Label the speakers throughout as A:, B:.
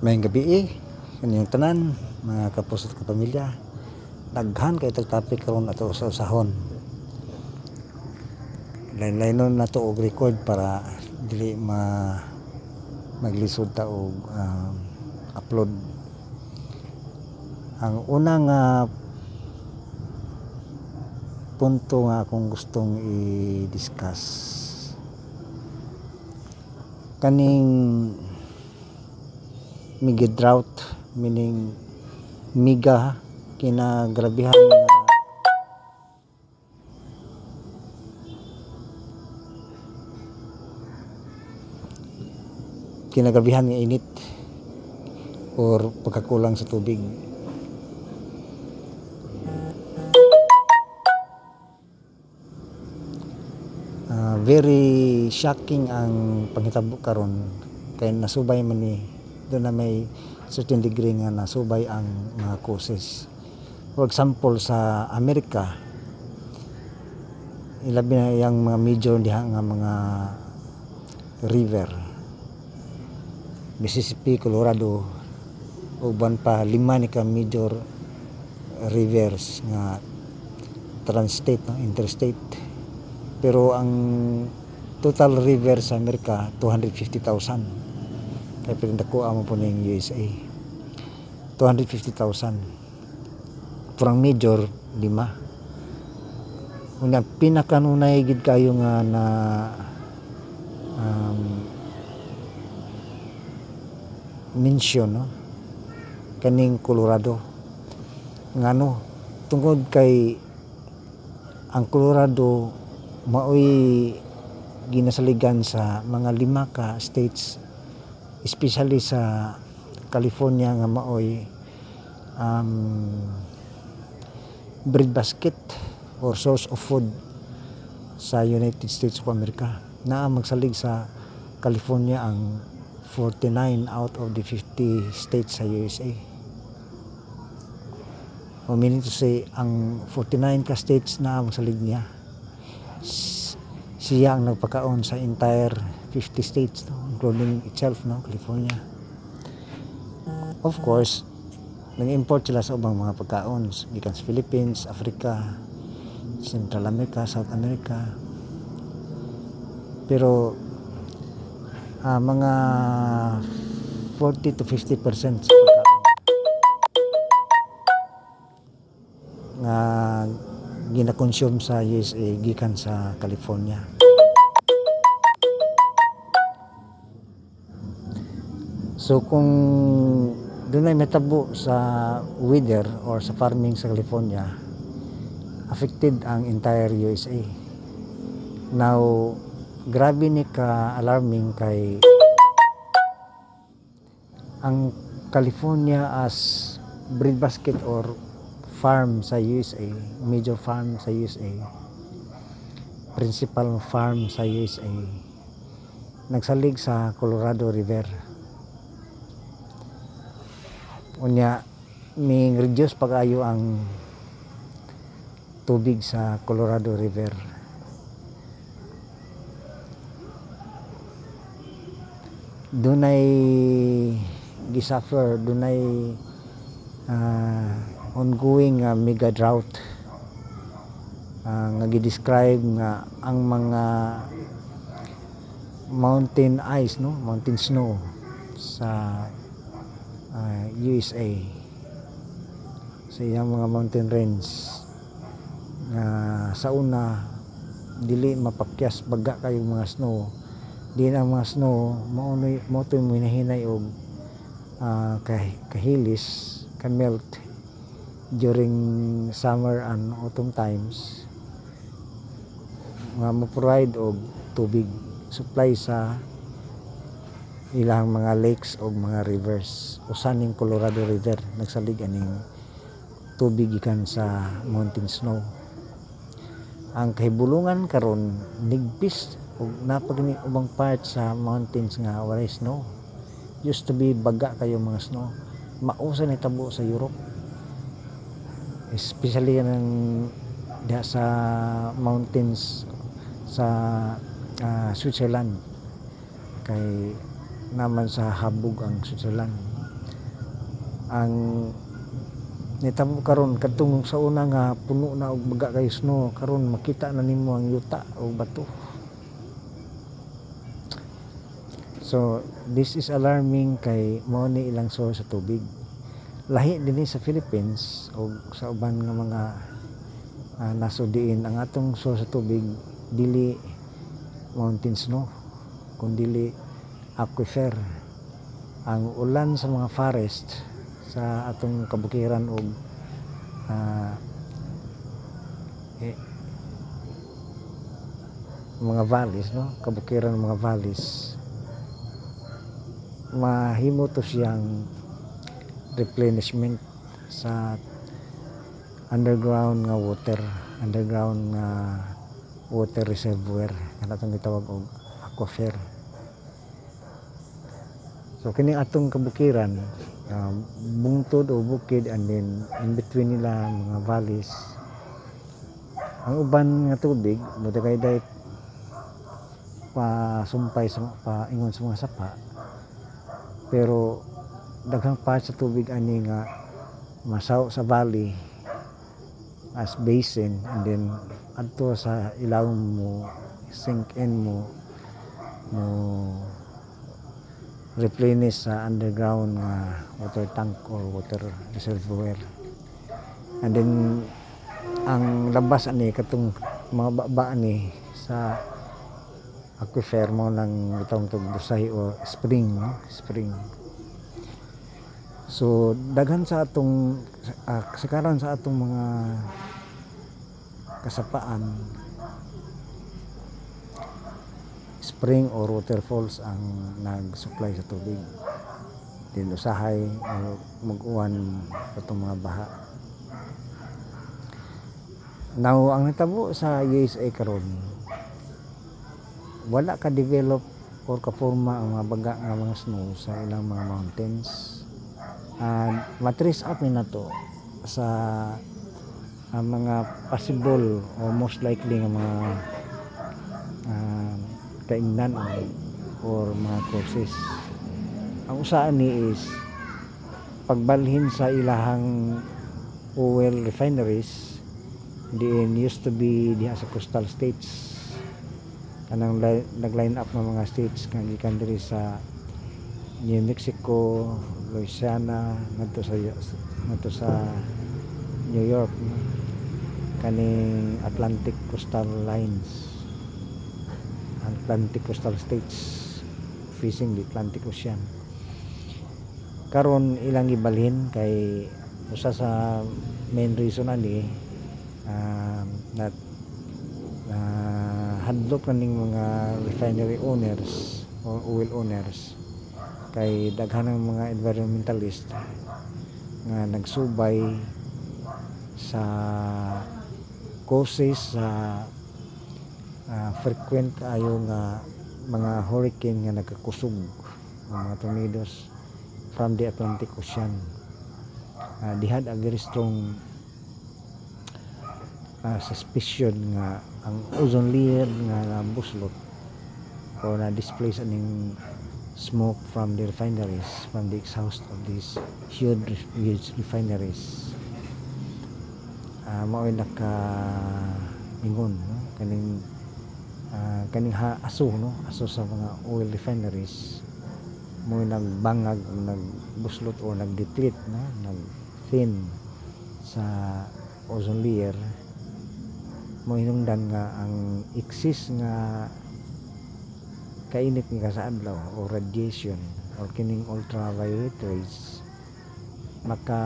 A: May gabi eh, kanyang tanan, mga kapos at kapamilya. Daghan kay itong topic karon ato sa usahon. Lain-lainon na to record para dili ma maglisod ta og um, upload. Ang una nga punto nga akong gustong i-discuss kaning mega drought meaning miga kinagrabihan nga kinagabihan nga init or pagkakulang sa tubig. Ah, very shocking ang panghitabo karon. Kay nasubay man ni doon na may certain degree nga nasubay ang mga causes. For example sa Amerika ilabi na yang mga major diha nga mga river. Mississippi, Colorado uban pa lima ni ka major rivers nga transstate no? Interstate. Pero ang total river sa Amerika 250,000 kaya pinagdako mo po ng USA 250,000 kurang major lima. Una pinakanunay gid kayo nga na um, mention no? Kaning Colorado. Ngano tungod kay ang Colorado maoy ginasaligan sa mga lima ka states especially sa California nga maoy um, breadbasket or source of food sa United States of America. Na magsalig sa California ang 49 out of the 50 states sa USA o meaning to say ang 49 ka states na magsalig niya. Siya ang nagpakaon sa entire 50 states no? Including itself no? California. Of course nag-import sila sa ubang mga pagkaon. Gikan sa Philippines, Africa Central America, South America. Pero ah, mga 40 to 50 percent sa pagkaon nga gina-consume sa USA gikan sa California. So kung doon ay metabo sa weather or sa farming sa California, affected ang entire USA. Now, grabe ni ka alarming kay ang California as breadbasket or farm sa USA, major farm sa USA, principal farm sa USA, nagsalig sa Colorado River. Unya, may reduce pag-ayo ang tubig sa Colorado River. Dunay gisuffer, dunay ah, ongoing nga mega drought Ah, nga gi-describe nga ang mga mountain ice no mountain snow sa ah, USA sa iyang mga mountain range nga sa una dili mapakyas baga kayo mga snow. Di na mga snow maunoy mo to og ah, kah- kahilis ka melt during summer and autumn times. Nga mo provide og tubig supply sa ilang mga lakes o mga rivers. Usan ning Colorado River nagsalig aning tubig gikan sa mountain snow. Ang kahibulungan karon nigpis ug napagni ubang part sa mountains nga walay snow. Used to be baga kayo mga snow. Mausa ni tabo sa Europe. Especially ng diha sa mountains sa ah, Switzerland. Kay naman sa habog ang Switzerland. Ang nitabo karon kadtong sa una nga puno na og baga kay snow karon makita na nimo ang yuta o bato. So this is alarming kay mao ni ilang source sa tubig. Lahi dinhi sa Philippines o sa uban nga mga uh, nasodiin ang atong source sa tubig dili mountain snow kun dili aquifer. Ang ulan sa mga forest sa atong kabukiran og ah, eh, mga valleys no? Kabukiran mga valleys. Mahimo to siyang replenishment sa underground nga water underground nga water reservoir. Kana itong gitawag og aquifer so kini atong kabukiran um, bungtod o bukid and then in between nila mga valleys. Ang uban nga tubig mudagay day pa sumpay sa pa ingon sa mga sapa. Pero daghang part sa tubig ani nga masaw sa valley as basin and then adto sa ilawom mo sink in mo mo replenish sa underground nga water tank or water reservoir and then ang labas ani katong mga baba ani sa aquifer mo ng itong tugbusay o spring no? spring so daghan sa atong uh, kasakaran sa atong mga kasapaan spring or waterfalls ang nag-supply sa tubig. Din usahay o mag-uwan itong mga baha. Now ang natabo sa USA karon. Wala ka develop or kaporma ang mga baga nga mga snow sa ilang mga mountains. And matrace up ni na to sa ang mga possible or most likely nga mga uh, kaingnan or mga causes ang usaan ni is pagbalhin sa ilahang oil refineries diin used to be diha sa coastal states. Kanang nagline up ng mga states kang gikan diri sa New Mexico, Louisiana, ngadto sa ngadto sa New York kaning Atlantic coastal lines Atlantic coastal states. Facing the Atlantic Ocean. Karon ilang ibalhin kay usa sa main reason ani uh, that uh, hadlok na ning mga refinery owners or oil owners kay daghan ng mga environmentalist nga nagsubay sa causes sa uh, frequent ayo nga mga hurricane nga nagkakusog mga tornadoes from the Atlantic Ocean uh, they had a very strong uh, suspicion nga ang ozone layer nga buslot o na displace aning smoke from the refineries from the exhaust of these huge, huge refineries uh, mao'y naka ingon no? kaning uh, kaning ha, aso no? Aso sa mga oil refineries. Mo nagbangag nagbuslot o nagdeplete no? Nag thin sa ozone layer. Mo hinungdan nga ang exist nga kainit nga sa adlaw o radiation or kining ultraviolet rays maka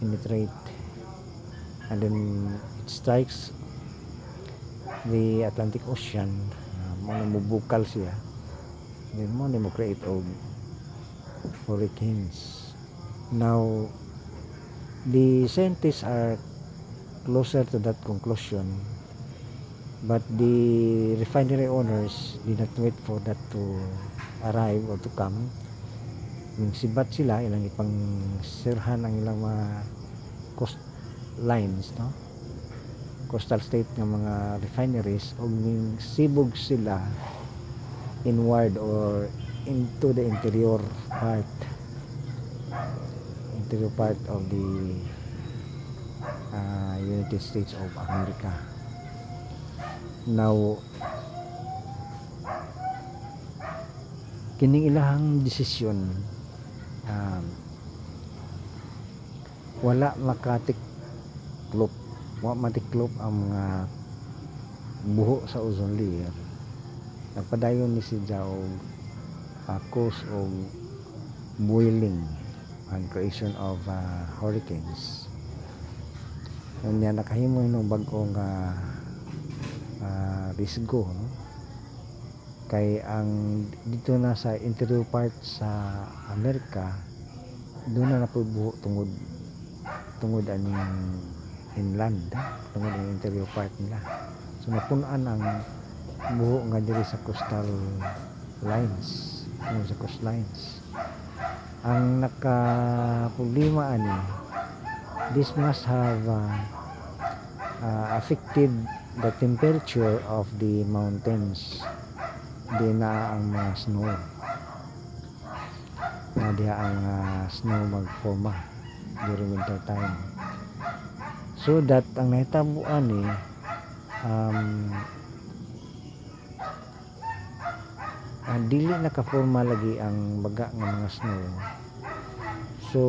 A: penetrate and then it strikes the Atlantic Ocean uh, mo na mubukal siya. Then mo na mo create og hurricanes. Now the scientists are closer to that conclusion but the refinery owners did not wait for that to arrive or to come. Yung sibat sila ilang ipang sirhan ang ilang mga coast lines no coastal state ng mga refineries o ning sibog sila inward or into the interior part interior part of the uh, United States of America. Now, kining ilahang desisyon um, wala makatiklop wala matiklop ang mga buho sa ozone layer nagpadayon ni si Jao uh, cause of boiling and creation of uh, hurricanes Unya nakahimo ng bag-ong uh, uh, risgo no? kay ang dito na sa interior part sa Amerika doon na napubuho tungod tungod aning inland tungod ang interior part nila. So napunan ang buho nga diri sa coastal lines tungod sa coastlines ang naka problema ani this must have uh, uh, affected the temperature of the mountains. Di na ang mga snow. Na diha ang uh, snow magforma during winter time so that ang nahitabuan ni um, uh, dili nakaforma lagi ang baga ng mga snow. So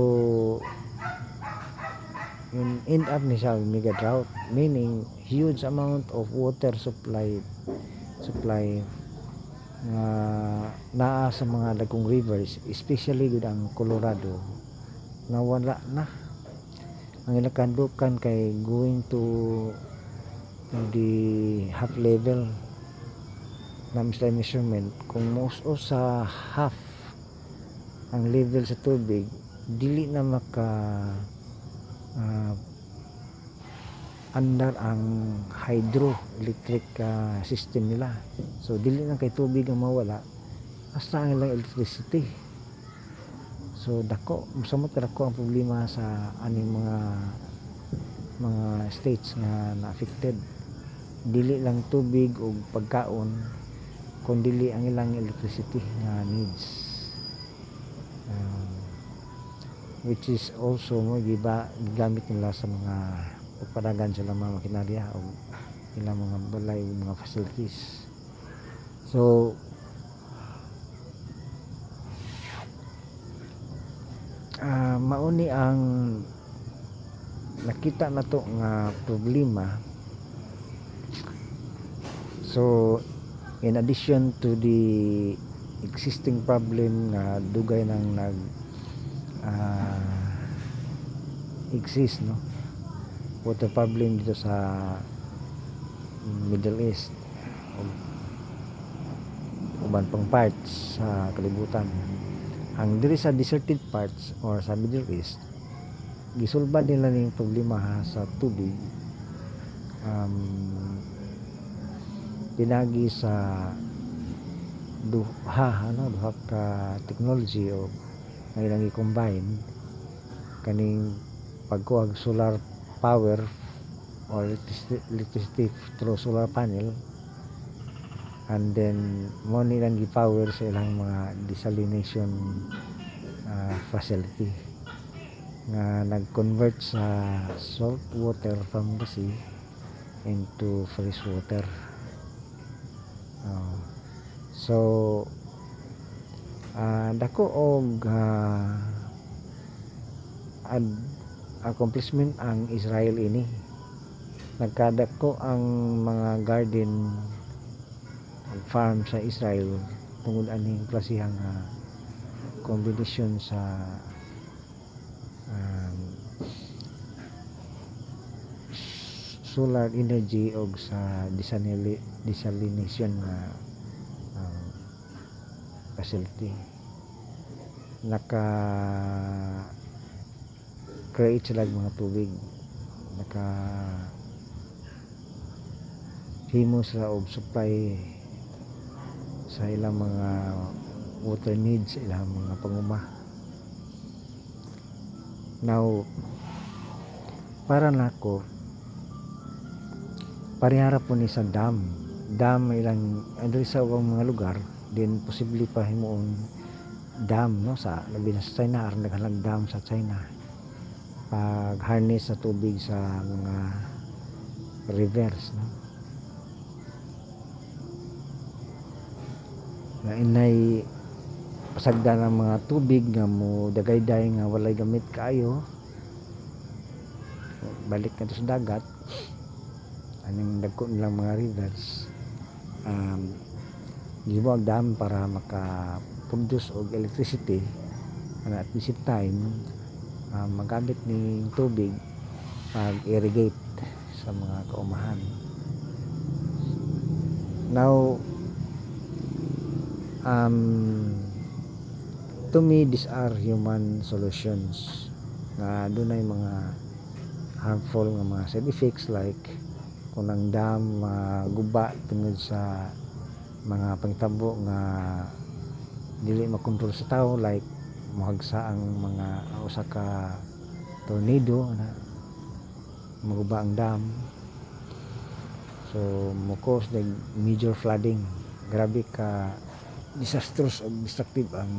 A: in end up ni siya mega drought meaning huge amount of water supply supply nga naa sa mga dagkong rivers especially gud ang Colorado nawala na ang ilang kandukan kay going to the half level na misla measurement kung most o sa half ang level sa tubig dili na maka uh, andar ang hydroelectric uh, system nila. So dili na kay tubig ang mawala. Basta ang ilang electricity so dako samot ka dako ang problema sa aning mga mga states nga na affected dili lang tubig o pagkaon kung dili ang ilang electricity nga needs. Um, which is also mo giba gigamit nila sa mga pagpadagan sa mga makinarya o ilang mga balay mga facilities. So uh, mauni ang nakita na to nga problema. So in addition to the existing problem nga dugay nang nag uh, exist no? Water problem dito sa Middle East. Uban pang parts sa kalibutan ang diri sa deserted parts or sa Middle East gisulbad nila ning problema ha, sa tubig um, pinagi sa duha ano duha ka technology o nga ilang i-combine kaning pagkuhag solar power or electricity, electricity through solar panel and then mo nilang gi-power sa ilang mga desalination uh, facility nga nag-convert sa salt water from the sea into fresh water. Uh, so uh, dako og uh, ad accomplishment ang Israel ini. Nagkadako ang mga garden farm sa Israel tungod aning klasihang uh, kombinasyon sa um, solar energy og sa desalination nga um, facility. Naka create sila mga tubig. Naka himo sila og supply sa ilang mga water needs ilang mga panguma. Now para nako parihara po ni sa dam. Dam ilang andri sa mga lugar then posible pa himuon dam no sa labi na sa China aron naghalag dam sa China. Pag harness sa tubig sa mga rivers no na inay pasagda ng mga tubig nga mo dagayday nga walay gamit kaayo. Balik na sa dagat. Aning dagko nilang mga rivers um, gibo ang dam para maka produce og electricity and at the same time uh, magamit ni tubig pag irrigate sa mga kaumahan. Now um, to me these are human solutions nga dunay mga harmful nga mga side effects like kung ang dam guba tungod sa mga pangtabo nga dili makontrol sa tao like mahagsa ang mga usa ka tornado na maguba ang dam. So mo cause the major flooding. Grabe ka disastrous o destructive ang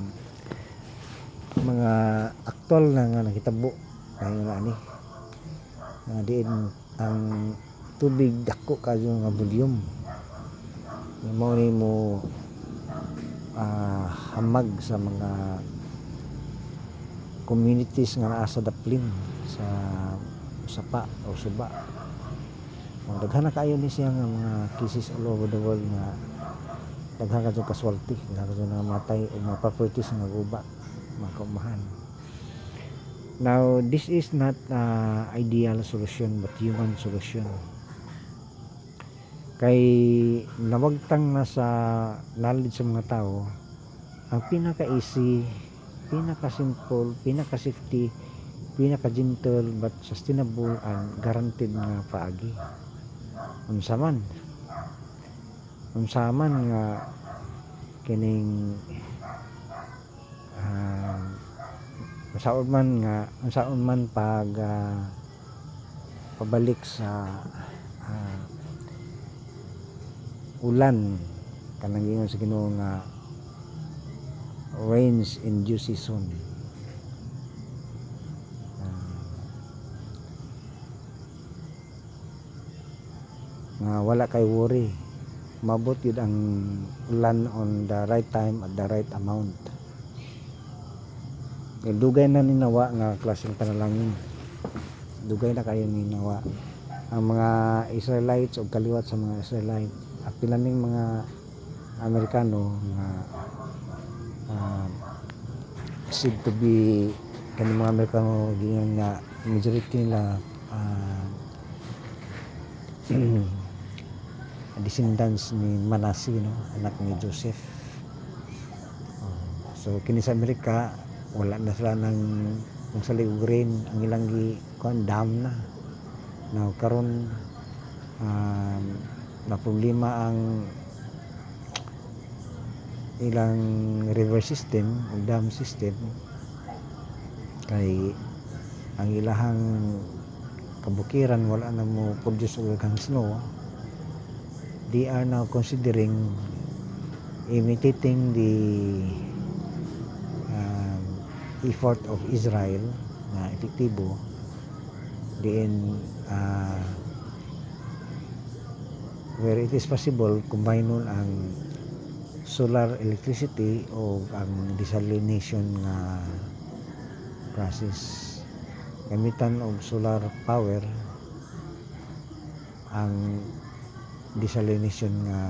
A: mga aktwal na nga nakitabo ngayon na ani nga diin ang tubig dako kayo nga volume mao ni mo ah, hamag sa mga communities nga naa sa daplin sa sapa o suba. Daghan na kayo ni siya nga mga cases all over the world nga daghan ka casualty daghan ka nga matay o mga properties nga guba mga kaumahan. Now this is not uh, ideal solution but human solution. Kay nawagtang na sa knowledge sa mga tao ang pinaka easy pinaka simple pinaka safety pinaka gentle but sustainable and guaranteed nga paagi. Unsa man unsa man nga kining uh, unsaon man nga unsaon man pag ah, pabalik sa ah, ulan. Kanang ingon sa Ginoo nga rains in due season. Ah, nga wala kay worry mabot yun ang ulan on the right time at the right amount. Eh, dugay na ninawa nga klaseng panalangin. Dugay na kayo ninawa. Ang mga Israelites o kaliwat sa mga Israelite at pilaning mga Amerikano nga uh, said to be kaning mga Amerikano gingan nga majority nila uh, descendants ni Manasi no? Anak ni Joseph. Oh, so kini sa Amerika wala na sila ng kung sa grain ang ilang gi kuan dam na. Now karon um, na problema ang ilang river system o dam system. Kay ang ilahang kabukiran wala na mo produce og snow they are now considering imitating the um, effort of Israel na epektibo diin uh, where it is possible combine nun ang solar electricity o ang desalination nga process. Gamitan og solar power ang desalination nga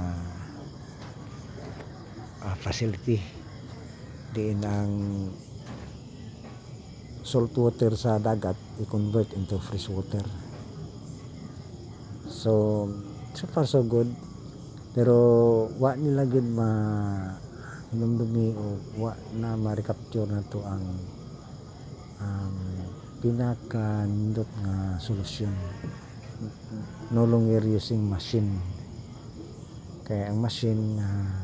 A: ah, facility. Diin ang salt water sa dagat i-convert into fresh water. So so far so good. Pero wa nila gid ma hinumdumi o wa na ma-recapture na to ang um, pinaka nga solusyon no longer using machine. Kaya ang machine uh,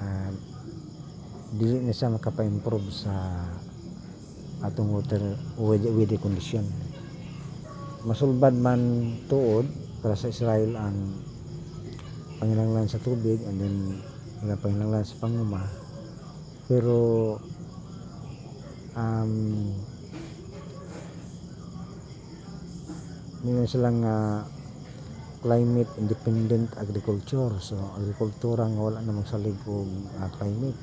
A: uh, dili na siya makapa-improve sa atong water weather, condition. Masulbad man tuod para sa Israel ang panginanglan sa tubig and then ang panginanglan sa panguma. Pero um, mayroon silang ah, climate independent agriculture. So agrikultura nga wala namang salig og ah, climate.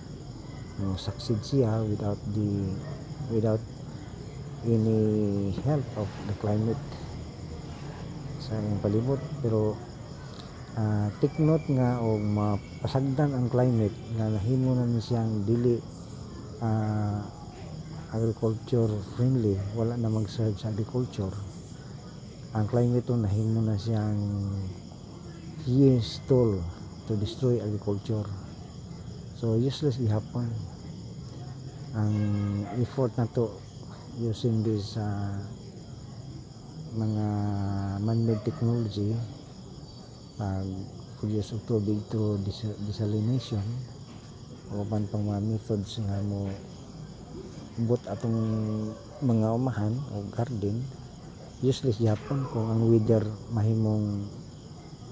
A: Mo succeed siya without the without any help of the climate. Sa iyang palibot. Pero ah, take note nga og mapasagdan ang climate nga nahimo na ni siyang dili ah, agriculture friendly. Wala na mag-serve sa agriculture ang climate to nahimo na siyang years toll to destroy agriculture. So useless gihapon ang effort na to using this ah, mga man-made technology pag produce og tubig through des- desalination o uban pang mga methods nga mo but atong mga umahan o garden useless yapon kung ang weather mahimong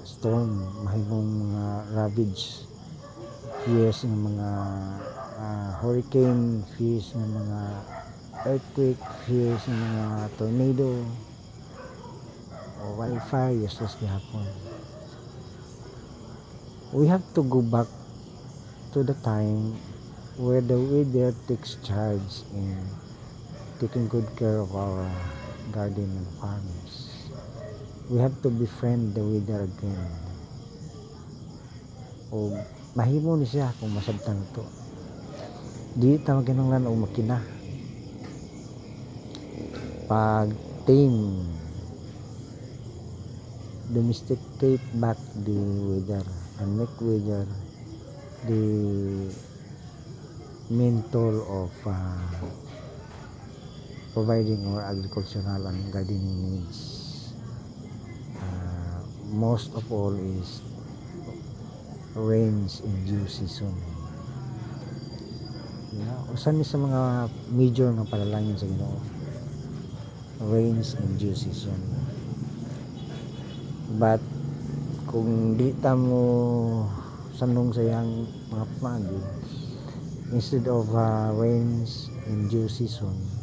A: storm mahimong mga ravage fears ng mga ah, hurricane fears ng mga earthquake fears ng mga tornado o wildfire useless gihapon we have to go back to the time where the weather takes charge in taking good care of our garden and farms. We have to befriend the weather again. O mahimo ni siya kung masabtan to. Di ta maginunglan og makina. Pag tame domesticate back the weather and make weather the main tool of uh, providing our agricultural and gardening needs. Uh, most of all is rains in due season. Yeah, usan ni sa mga major nga panalangin sa Ginoo. Rains in due season. But kung di ta mo sanong sa iyang mga pamagi, instead of uh, rains in due season,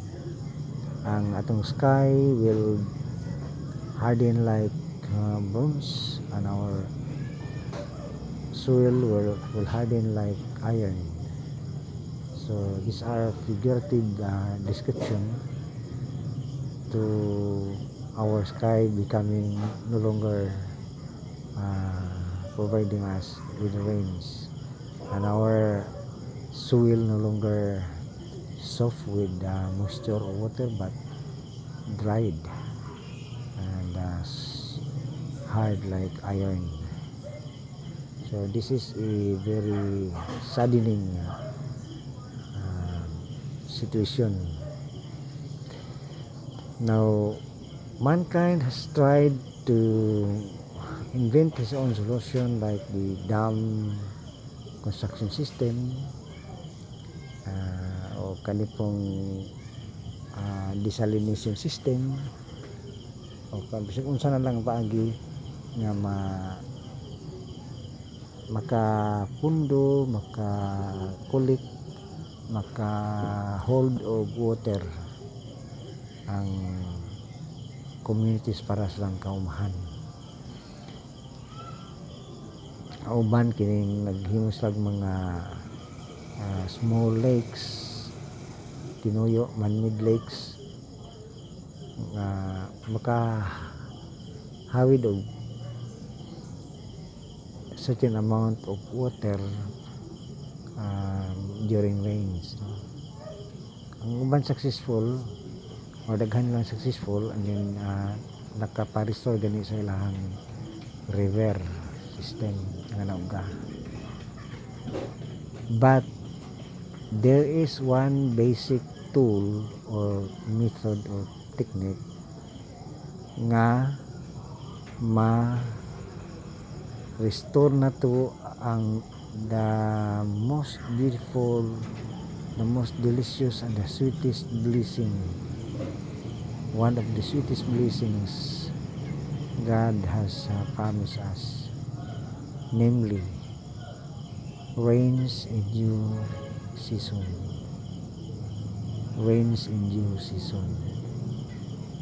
A: ang atong sky will harden like uh, bronze and our soil will, will harden like iron. So these are figurative uh, description to our sky becoming no longer uh, providing us with rains and our soil no longer soft with uh, moisture or water but dried and uh, hard like iron. So this is a very saddening uh, situation. Now mankind has tried to invent his own solution like the dam construction system uh, o kanipong uh, desalination system. O bisag unsa na lang paagi nga ma makapundo makakulik maka hold og water ang communities para sa lang kaumahan. Uban kining og mga ah, small lakes tinuyo man-made lakes nga maka hawid og certain amount of water um, during rains no? ang uban successful or daghan lang successful and then uh, nakapa-restore gani sa ilahang river system nga nauga but there is one basic tool or method or technique nga ma restore na to ang the most beautiful the most delicious and the sweetest blessing one of the sweetest blessings God has uh, promised us. Namely rains in due season rains in due season.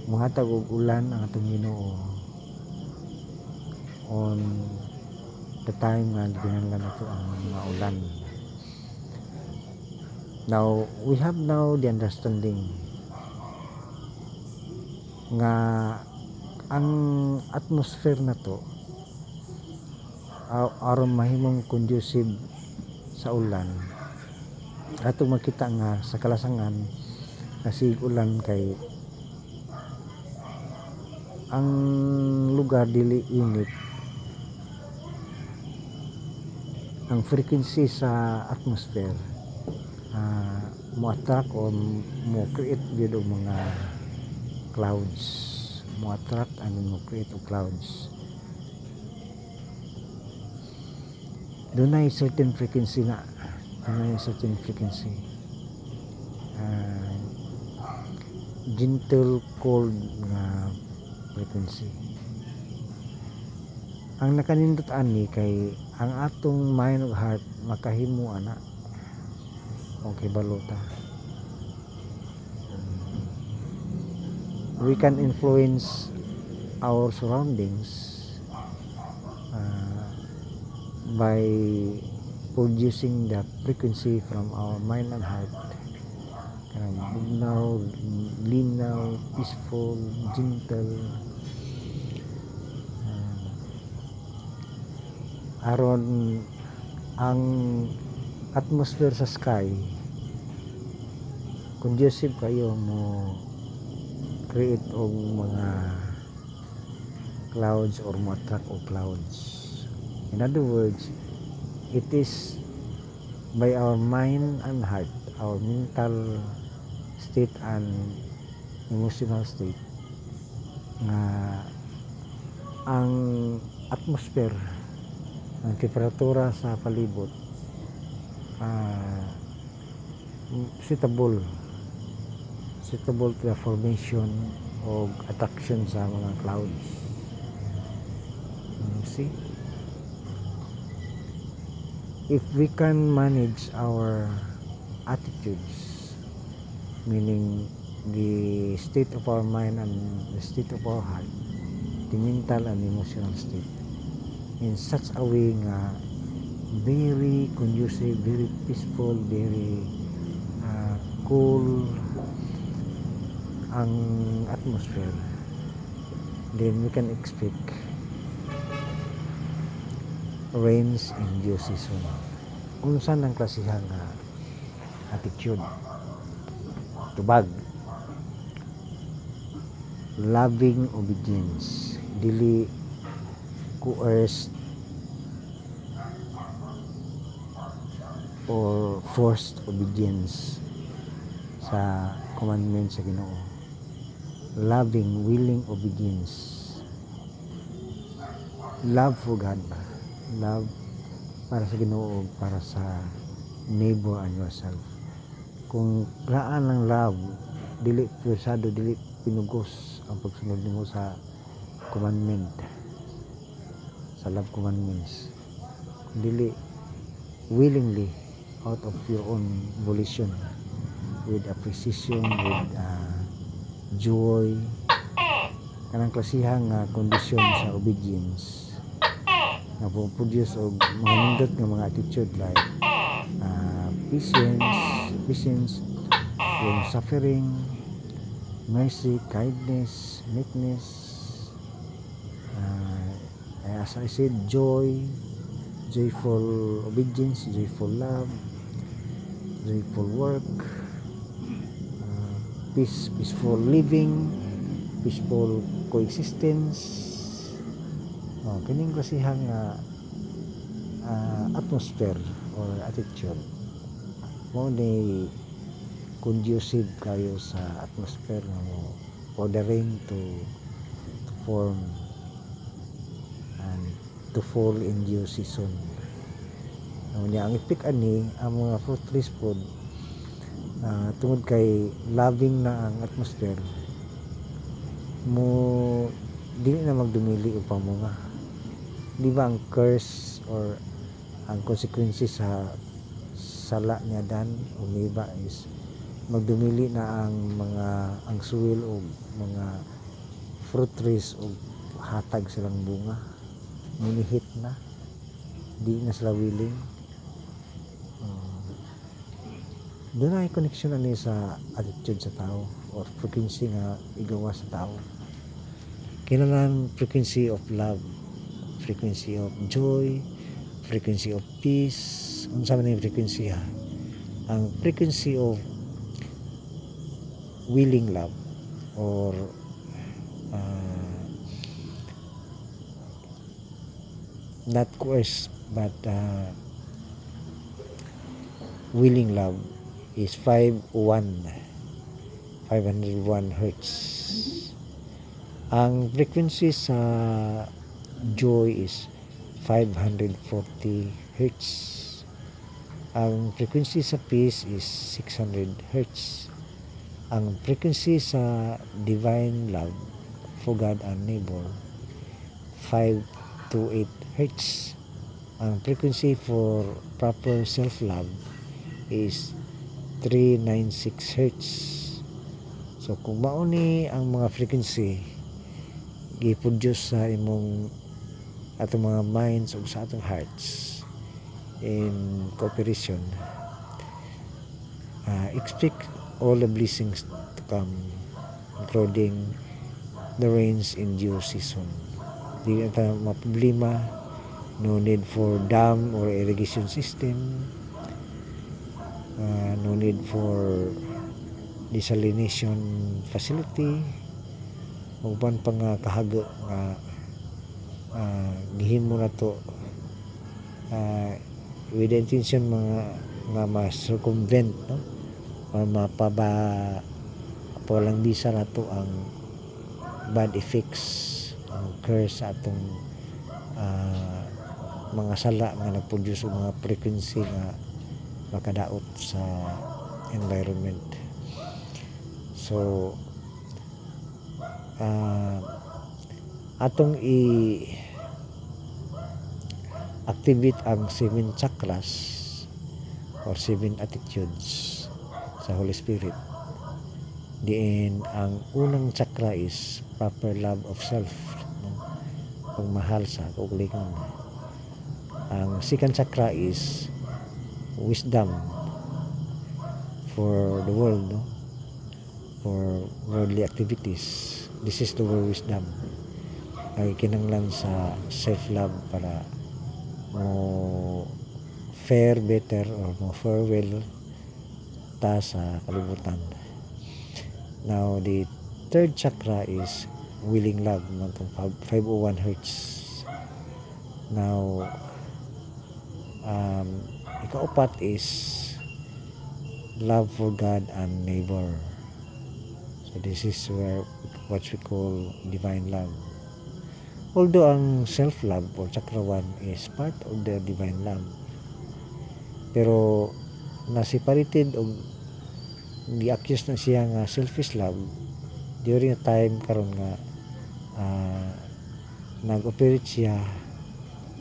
A: Muhatag og ulan ang atong Ginoo on the time nga ginahanglan nato ang mga ulan. Now we have now the understanding nga ang atmosphere na to aron mahimong conducive sa ulan. Ato makita nga sa kalasangan kasi ulan kay ang lugar dili init. Ang frequency sa atmosphere ah, mo attract o mo create gyud og mga clouds. Mo attract and mo create og clouds. Doon ay certain frequency na doon ay certain frequency. Ah, gentle cold nga frequency. Ang nakanindot ani kay ang atong mind ug heart makahimo ana. Okay balota. We can influence our surroundings uh, by producing the frequency from our mind and heart um, bugnaw, linaw, peaceful, gentle. Uh, aron ang atmosphere sa sky conducive kayo mo create og mga clouds or mo attract og clouds. In other words it is by our mind and heart our mental state and emotional state nga ang atmosphere ang temperatura sa palibot ah suitable suitable to the formation of attraction sa mga clouds. Hmm, see if we can manage our attitudes meaning the state of our mind and the state of our heart the mental and emotional state in such a way nga very conducive very peaceful very uh, cool ang atmosphere then we can expect rains in due season unsa ang klasihan nga attitude. Tubag. Loving obedience. Dili coerced or forced obedience sa commandment sa Ginoo. Loving willing obedience. Love for God ba love para sa Ginoo para sa neighbor and yourself. Kung raan ng love dili pursado dili pinugos ang pagsunod nimo sa commandment sa love commandments. Dili willingly out of your own volition with appreciation with uh, joy. Kanang klasihang nga kondisyon sa obedience nga produce og mga nindot nga mga attitude like uh, patience patience long suffering mercy kindness meekness uh, as I said joy joyful obedience joyful love joyful work uh, peace peaceful living peaceful coexistence kining klasihang uh, uh, atmosphere or attitude. Mo ni conducive kayo sa atmosphere mo ordering to, to form and to fall in due season. Ano niya ang ipik ani ang mga fruit trees food ah, tungod kay loving na ang atmosphere mo dili na magdumili og pamunga di ba ang curse or ang consequences sa sa sala niya dan umiba is magdumili na ang mga ang soil o mga fruit trees o hatag silang bunga. Minihit na. Di na sila willing. Uh, doon ay connection ani sa attitude sa tao or frequency nga igawa sa tao. Kailangan frequency of love frequency of joy frequency of peace. Unsa man yung frequency ha? Ang frequency of willing love or uh, not coerce but uh, willing love is 501 501 hertz. Ang frequency sa joy is 540 hertz. Ang frequency sa peace is 600 hertz. Ang frequency sa divine love for God and neighbor 5 to 8 hertz. Ang frequency for proper self-love is 396 hertz. So kung mauni ang mga frequency giproduce sa imong atong mga minds ug sa atong hearts in cooperation. Uh, expect all the blessings to come including the rains in due season. Di na tayo maproblema no need for dam or irrigation system. Uh, no need for desalination facility. Uban pa nga kahago nga uh, gihimo na to. Uh, with the intention mga nga ma-circumvent no? Or mapaba pawalang bisa na to ang bad effects ang curse atong uh, mga sala nga nagproduce og mga frequency nga makadaot sa environment. So uh, atong i activate ang seven chakras or seven attitudes sa Holy Spirit diin ang unang chakra is proper love of self no? pagmahal sa kaugalingon ang second chakra is wisdom for the world no? for worldly activities this is the word wisdom ay kinanglan sa self-love para mo fare better or mo fare well ta sa kalibutan. Now the third chakra is willing love matong 501 hertz. Now um, ikaupat is love for God and neighbor. So this is where what we call divine love although ang self-love or chakra 1 is part of the divine love. Pero na-separated o gi-accuse na siya nga selfish love during a time karon nga uh, nag-operate siya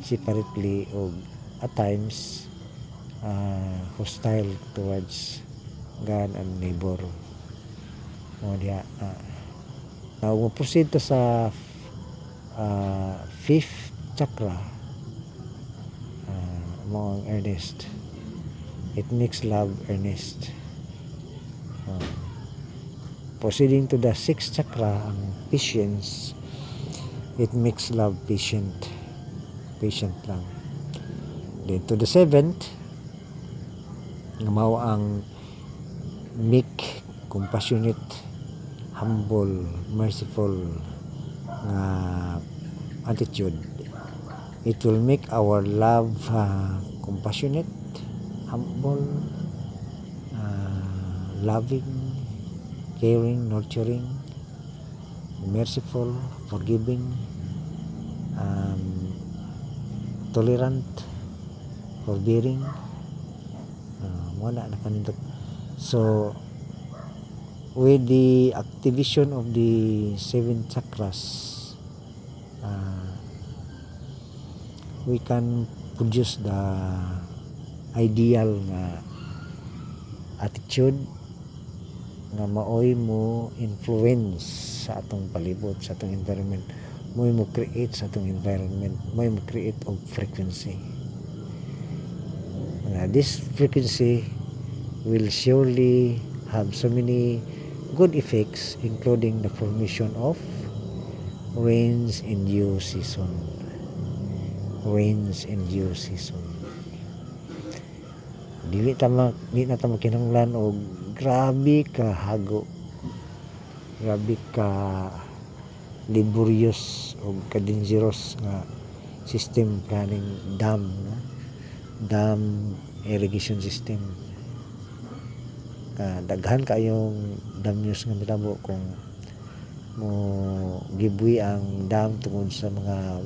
A: separately o at times uh, hostile towards God and neighbor. O diya uh, now proceed sa uh, fifth chakra. Uh, mo ang earnest it makes love earnest uh, proceeding to the sixth chakra ang patience it makes love patient patient lang. Then to the seventh mao ang meek compassionate humble merciful nga attitude. It will make our love uh, compassionate humble uh, loving caring nurturing merciful forgiving um, tolerant forbearing. Uh, wala na kanindot. So with the activation of the seven chakras uh, we can produce the ideal na attitude nga maoy mo influence sa atong palibot sa atong environment. Mo mo create sa atong environment. Mo mo create of frequency. Nga, this frequency will surely have so many good effects including the formation of rains in due season. Rains in due season. Dili ta ma, di na ta makinahanglan og grabe ka hago. Grabe ka laborious o ka dangerous nga system planning dam no? dam irrigation system ka daghan kayong dam use nga mitabo kung mo gibuhi ang dam tungod sa mga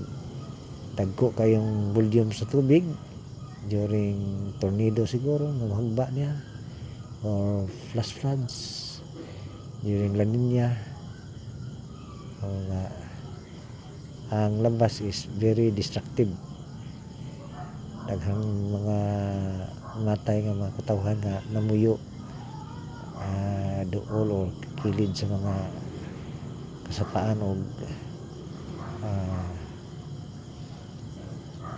A: dagko kayong volume sa tubig during tornado siguro nga mahagba niya or flash floods during La Nina. O nga ang labas is very destructive. Daghang mga matay nga mga katawhan nga namuyo. ah, duol o kilid sa mga kasapaan o ah,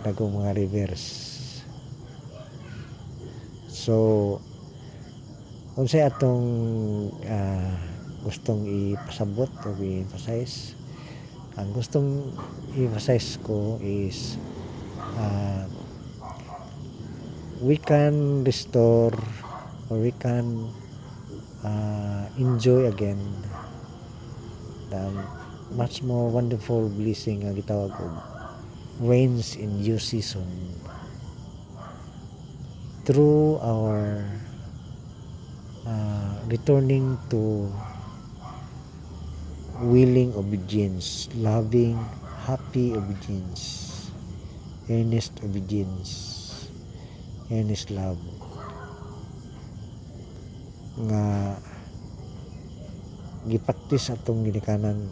A: dagong mga rivers. So unsay atong ah, gustong ipasabot o i-emphasize? Ang gustong i-emphasize ko is ah, we can restore or we can uh, enjoy again. The much more wonderful blessing nga gitawag og rains in due season. Through our uh, returning to willing obedience loving happy obedience earnest obedience earnest love nga gipaktis atong ginikanan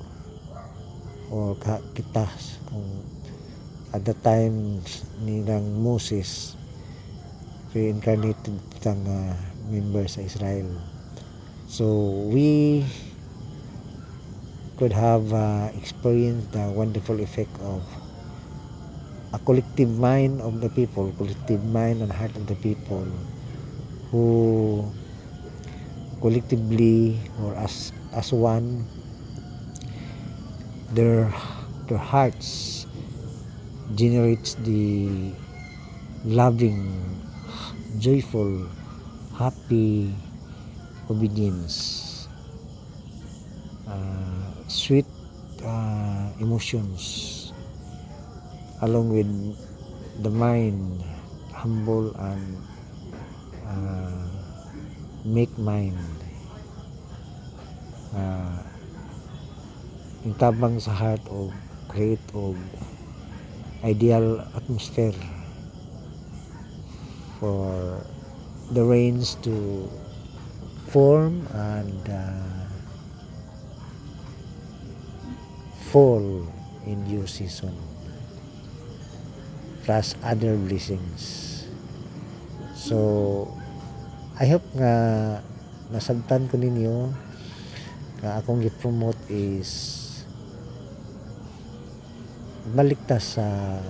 A: o kita kung at the time nilang Moses reincarnated tang uh, member sa Israel. So we could have uh, experienced the wonderful effect of a collective mind of the people, collective mind and heart of the people who collectively or as as one their their hearts generates the loving joyful happy obedience. Uh, sweet uh, emotions along with the mind humble and uh, make mind. Uh, intabang sa heart o create og ideal atmosphere for the rains to form and uh, fall in due season plus other blessings. So I hope nga nasabtan ko ninyo nga akong gi-promote is balik ta sa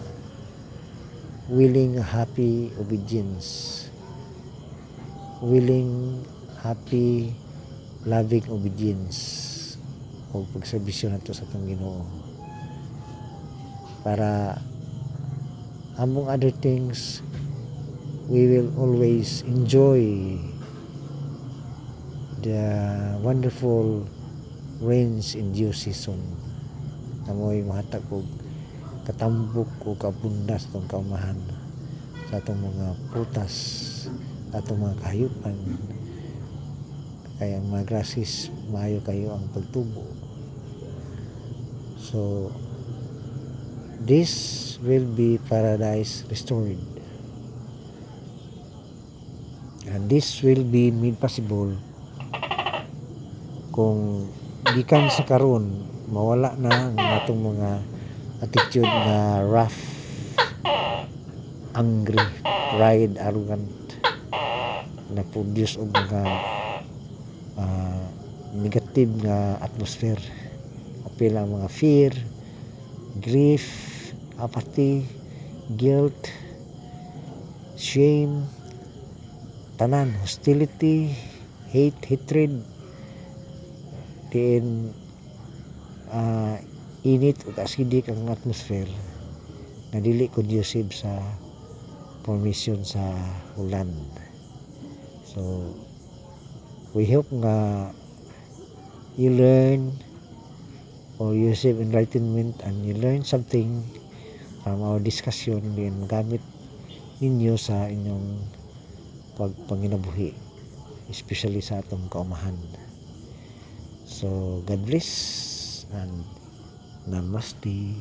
A: willing happy obedience. Willing happy loving obedience. O pagserbisyo nato sa atong Ginoo. Para among other things we will always enjoy the wonderful rains in due season. Na mo'y mahatag og katambok o kabunda sa itong kaumahan sa itong mga putas sa itong mga kahayupan. Kaya mga grasses maayo kayo ang pagtubo. So this will be paradise restored and this will be made possible kung gikan sa karon mawala na ang atong mga attitude na rough angry pride arrogant nag-produce og mga ah, negative nga atmosphere. Apil ang mga fear grief apathy guilt shame tanan hostility hate hatred diin ah, init ug acidic ang atmosphere nga dili conducive sa formation sa ulan. So we hope nga you learn or you receive enlightenment and you learn something from our discussion din gamit ninyo sa inyong pagpanginabuhi especially sa atong kaumahan. So God bless and namaste